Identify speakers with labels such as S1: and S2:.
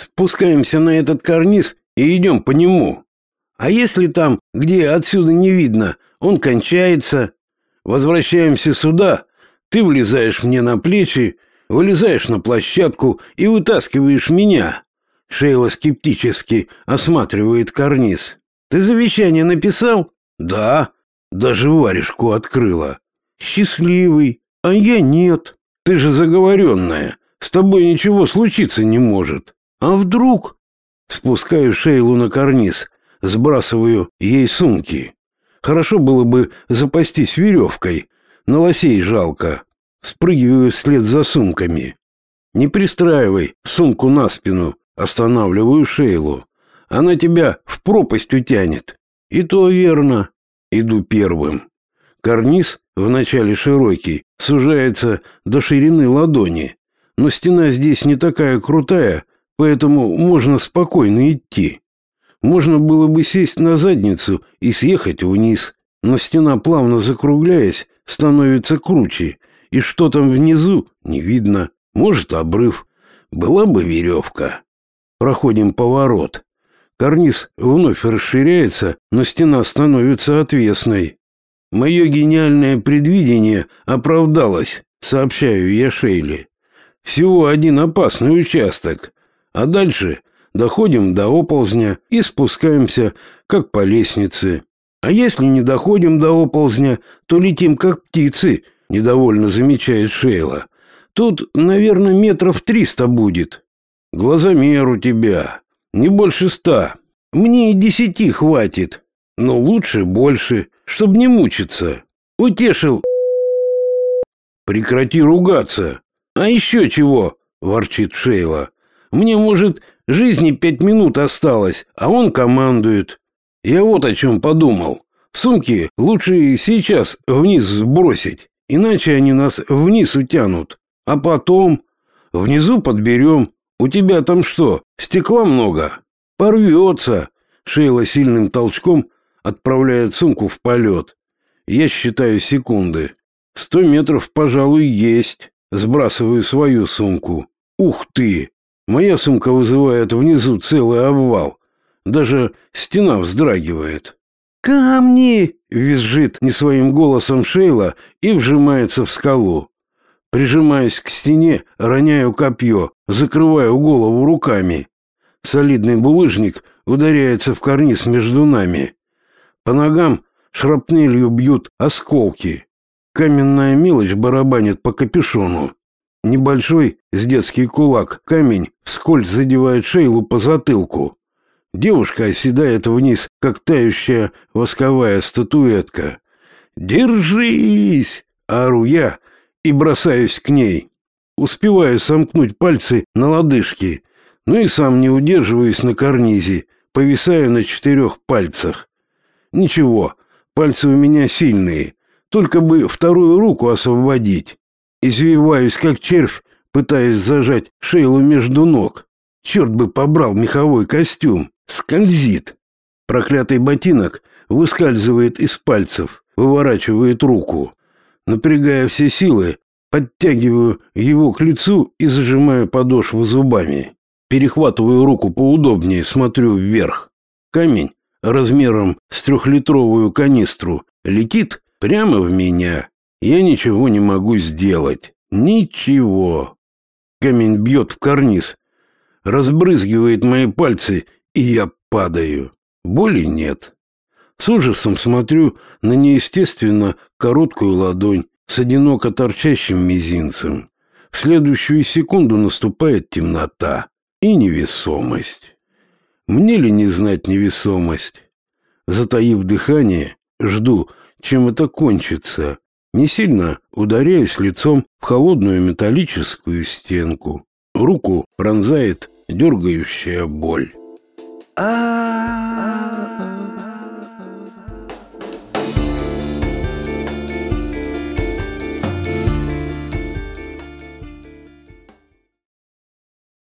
S1: Спускаемся на этот карниз и идем по нему. А если там, где отсюда не видно, он кончается, возвращаемся сюда, ты влезаешь мне на плечи, вылезаешь на площадку и вытаскиваешь меня. Шейла скептически осматривает карниз. Ты завещание написал? Да. Даже варежку открыла. Счастливый. А я нет. Ты же заговоренная. С тобой ничего случиться не может. А вдруг? Спускаю Шейлу на карниз, сбрасываю ей сумки. Хорошо было бы запастись веревкой. На лосей жалко. Спрыгиваю вслед за сумками. Не пристраивай сумку на спину. Останавливаю Шейлу. Она тебя в пропасть утянет. И то верно. Иду первым. Карниз, вначале широкий, сужается до ширины ладони. Но стена здесь не такая крутая, поэтому можно спокойно идти. Можно было бы сесть на задницу и съехать вниз, но стена, плавно закругляясь, становится круче, и что там внизу, не видно. Может, обрыв. Была бы веревка. Проходим поворот. Карниз вновь расширяется, но стена становится отвесной. Мое гениальное предвидение оправдалось, сообщаю я Шейли. Всего один опасный участок, а дальше доходим до оползня и спускаемся, как по лестнице. А если не доходим до оползня, то летим, как птицы, недовольно замечает Шейла. Тут, наверное, метров триста будет. Глазомер у тебя. Не больше ста. Мне и десяти хватит. Но лучше больше, чтобы не мучиться. Утешил. Прекрати ругаться. А еще чего? Ворчит Шейла. Мне, может, жизни пять минут осталось, а он командует. Я вот о чем подумал. Сумки лучше сейчас вниз сбросить, иначе они нас вниз утянут. А потом внизу подберем, у тебя там что, стекла много? Порвется. Шейла сильным толчком отправляет сумку в полет. Я считаю секунды. Сто метров, пожалуй, есть. Сбрасываю свою сумку. Ух ты! Моя сумка вызывает внизу целый обвал. Даже стена вздрагивает. «Камни!» — визжит не своим голосом Шейла и вжимается в скалу. Прижимаясь к стене, роняю копье, закрываю голову руками. Солидный булыжник ударяется в карниз между нами. По ногам шрапнелью бьют осколки. Каменная мелочь барабанит по капюшону. Небольшой, с детский кулак, камень вскользь задевает Шейлу по затылку. Девушка оседает вниз, как тающая восковая статуэтка. «Держись!» — ору я, и бросаюсь к ней. Успеваю сомкнуть пальцы на лодыжке, но и сам не удерживаюсь на карнизе, повисаю на четырех пальцах. Ничего, пальцы у меня сильные, только бы вторую руку освободить. Извиваюсь, как червь, пытаясь зажать Шейлу между ног. Черт бы побрал меховой костюм, скользит. Проклятый ботинок выскальзывает из пальцев, выворачивает руку. Напрягая все силы, подтягиваю его к лицу и зажимаю подошву зубами. Перехватываю руку поудобнее, смотрю вверх. Камень размером с трехлитровую канистру летит прямо в меня. Я ничего не могу сделать. Ничего. Камень бьет в карниз, разбрызгивает мои пальцы, и я падаю. Боли нет. С ужасом смотрю на неестественно короткую ладонь с одиноко торчащим мизинцем. В следующую секунду наступает темнота и невесомость. Мне ли не знать невесомость? Затаив дыхание, жду, чем это кончится. Не сильно ударяюсь лицом в холодную металлическую стенку. Руку пронзает дергающая боль. а